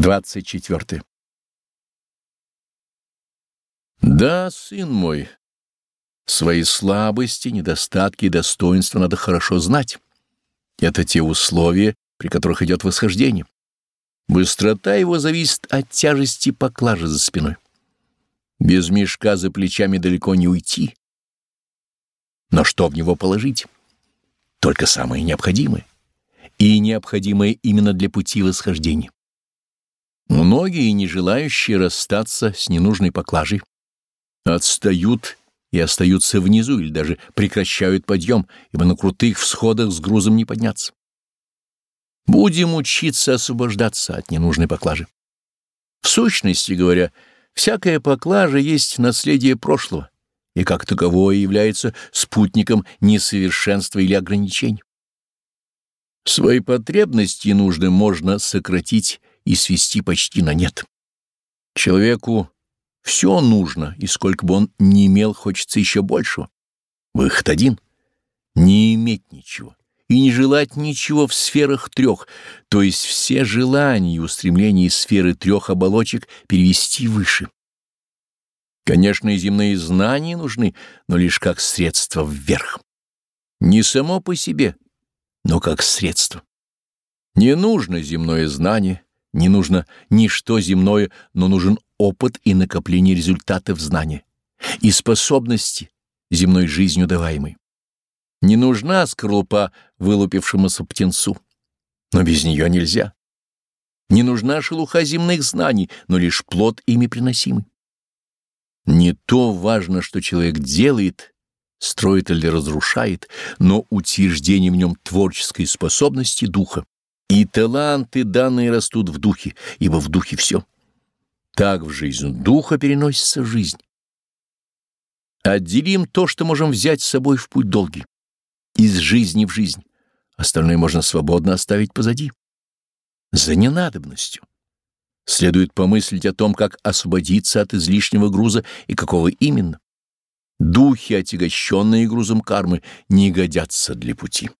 24. Да, сын мой, свои слабости, недостатки и достоинства надо хорошо знать. Это те условия, при которых идет восхождение. Быстрота его зависит от тяжести поклажи за спиной. Без мешка за плечами далеко не уйти. Но что в него положить? Только самое необходимое. И необходимое именно для пути восхождения. Многие, не желающие расстаться с ненужной поклажей, отстают и остаются внизу или даже прекращают подъем, ибо на крутых всходах с грузом не подняться. Будем учиться освобождаться от ненужной поклажи. В сущности говоря, всякая поклажа есть наследие прошлого и как таковое является спутником несовершенства или ограничений. Свои потребности и нужды можно сократить и свести почти на нет. Человеку все нужно, и сколько бы он ни имел, хочется еще большего. Выход один — не иметь ничего и не желать ничего в сферах трех, то есть все желания и устремления из сферы трех оболочек перевести выше. Конечно, и земные знания нужны, но лишь как средство вверх. Не само по себе, но как средство. Не нужно земное знание, не нужно ничто земное, но нужен опыт и накопление результатов знания и способности земной жизнью даваемой. Не нужна скорлупа вылупившемуся птенцу, но без нее нельзя. Не нужна шелуха земных знаний, но лишь плод ими приносимый. Не то важно, что человек делает, строит или разрушает, но утверждение в нем творческой способности духа. И таланты данные растут в духе, ибо в духе все. Так в жизнь духа переносится жизнь. Отделим то, что можем взять с собой в путь долгий, из жизни в жизнь. Остальное можно свободно оставить позади. За ненадобностью. Следует помыслить о том, как освободиться от излишнего груза и какого именно. Духи, отягощенные грузом кармы, не годятся для пути.